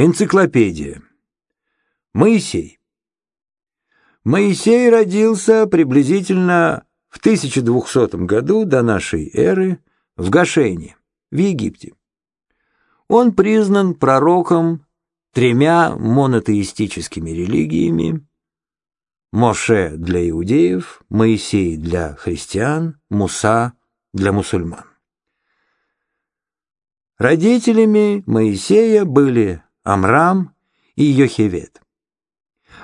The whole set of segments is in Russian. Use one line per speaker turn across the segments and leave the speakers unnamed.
Энциклопедия. Моисей. Моисей родился приблизительно в 1200 году до нашей эры в Гошене, в Египте. Он признан пророком тремя монотеистическими религиями Моше для иудеев, Моисей для христиан, Муса для мусульман. Родителями Моисея были Амрам и Йохевед.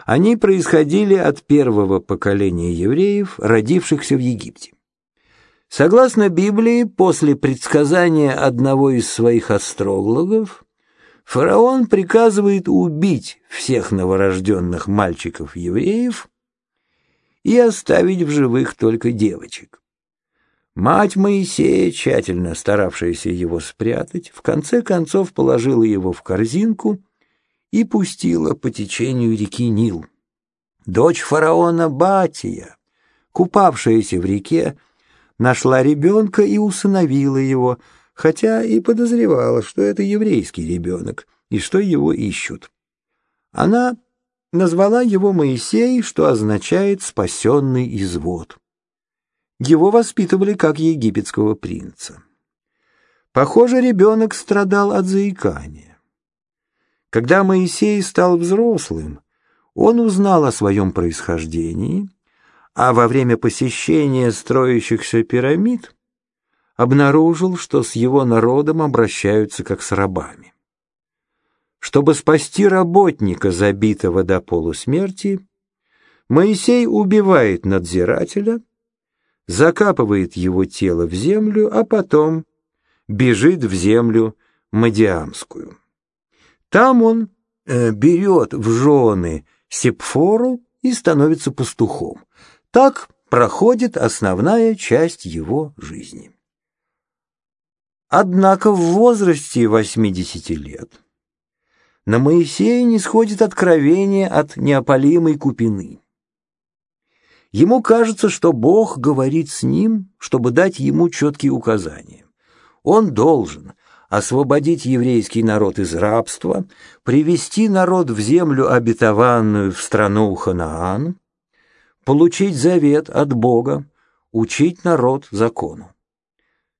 Они происходили от первого поколения евреев, родившихся в Египте. Согласно Библии, после предсказания одного из своих астрологов, фараон приказывает убить всех новорожденных мальчиков-евреев и оставить в живых только девочек. Мать Моисея, тщательно старавшаяся его спрятать, в конце концов положила его в корзинку и пустила по течению реки Нил. Дочь фараона Батия, купавшаяся в реке, нашла ребенка и усыновила его, хотя и подозревала, что это еврейский ребенок и что его ищут. Она назвала его Моисей, что означает «спасенный извод». Его воспитывали как египетского принца. Похоже, ребенок страдал от заикания. Когда Моисей стал взрослым, он узнал о своем происхождении, а во время посещения строящихся пирамид обнаружил, что с его народом обращаются как с рабами. Чтобы спасти работника, забитого до полусмерти, Моисей убивает надзирателя — закапывает его тело в землю, а потом бежит в землю Мадиамскую. Там он э, берет в жены Сепфору и становится пастухом. Так проходит основная часть его жизни. Однако в возрасте 80 лет на Моисея не сходит откровение от неопалимой купины. Ему кажется, что Бог говорит с ним, чтобы дать ему четкие указания. Он должен освободить еврейский народ из рабства, привести народ в землю обетованную в страну Ханаан, получить завет от Бога, учить народ закону.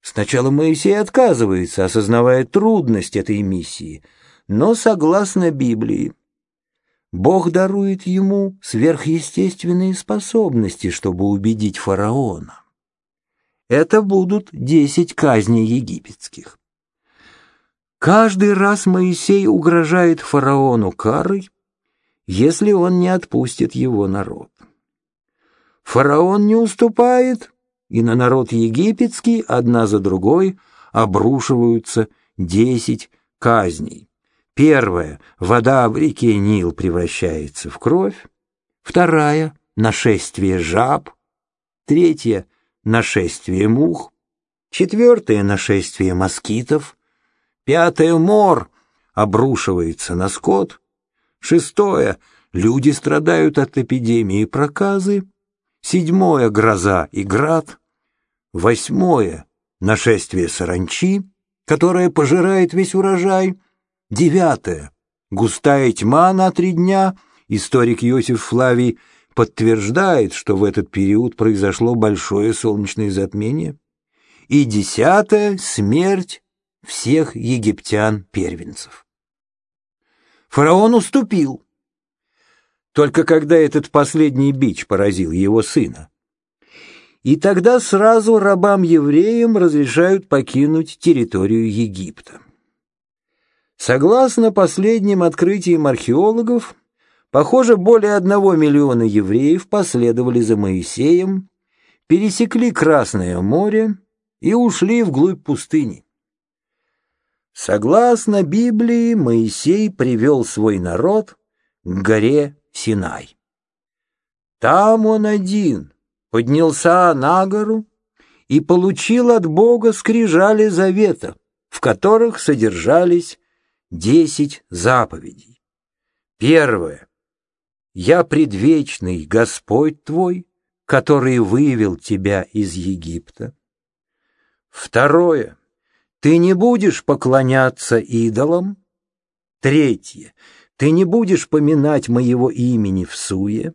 Сначала Моисей отказывается, осознавая трудность этой миссии, но, согласно Библии, Бог дарует ему сверхъестественные способности, чтобы убедить фараона. Это будут десять казней египетских. Каждый раз Моисей угрожает фараону карой, если он не отпустит его народ. Фараон не уступает, и на народ египетский одна за другой обрушиваются десять казней. Первая — вода в реке Нил превращается в кровь. Вторая — нашествие жаб. Третья — нашествие мух. Четвертое — нашествие москитов. Пятое — мор обрушивается на скот. Шестое — люди страдают от эпидемии проказы. Седьмое — гроза и град. Восьмое — нашествие саранчи, которое пожирает весь урожай. Девятое. Густая тьма на три дня. Историк Иосиф Флавий подтверждает, что в этот период произошло большое солнечное затмение. И десятое — смерть всех египтян-первенцев. Фараон уступил. Только когда этот последний бич поразил его сына. И тогда сразу рабам-евреям разрешают покинуть территорию Египта. Согласно последним открытиям археологов, похоже, более одного миллиона евреев последовали за Моисеем, пересекли Красное море и ушли вглубь пустыни. Согласно Библии, Моисей привел свой народ к горе Синай. Там он один поднялся на гору и получил от Бога скрижали завета, в которых содержались десять заповедей. Первое. «Я предвечный Господь твой, который вывел тебя из Египта». Второе. «Ты не будешь поклоняться идолам». Третье. Ты не будешь поминать моего имени в суе.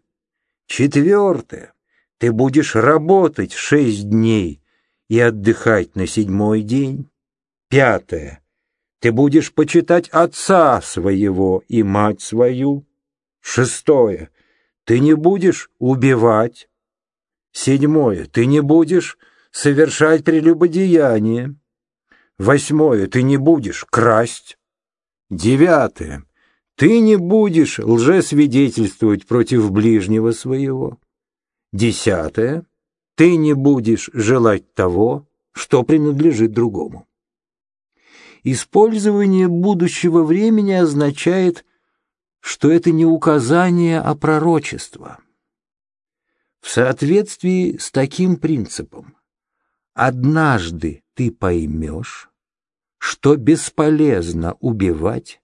Четвертое. Ты будешь работать шесть дней и отдыхать на седьмой день. Пятое. Ты будешь почитать отца своего и мать свою. Шестое. Ты не будешь убивать. Седьмое. Ты не будешь совершать прелюбодеяние. Восьмое. Ты не будешь красть. Девятое. Ты не будешь лжесвидетельствовать против ближнего своего. Десятое. Ты не будешь желать того, что принадлежит другому. Использование будущего времени означает, что это не указание, а пророчество. В соответствии с таким принципом, однажды ты поймешь, что бесполезно убивать,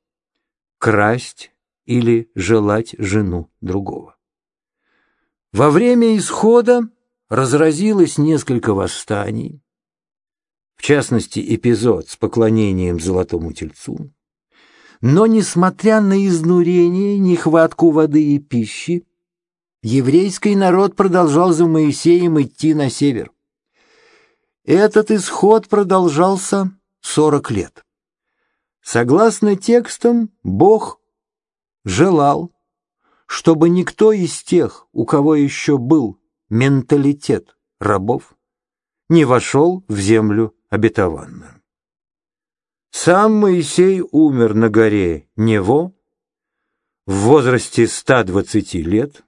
красть или желать жену другого. Во время исхода разразилось несколько восстаний, в частности, эпизод с поклонением золотому тельцу. Но, несмотря на изнурение, нехватку воды и пищи, еврейский народ продолжал за Моисеем идти на север. Этот исход продолжался сорок лет. Согласно текстам, Бог желал, чтобы никто из тех, у кого еще был менталитет рабов, не вошел в землю обетованную. Сам Моисей умер на горе Нево в возрасте 120 лет.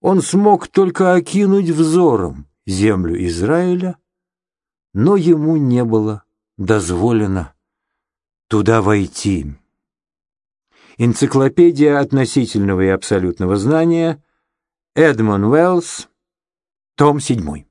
Он смог только окинуть взором землю Израиля, но ему не было дозволено туда войти. Энциклопедия относительного и абсолютного знания, Эдмон Уэллс, том 7.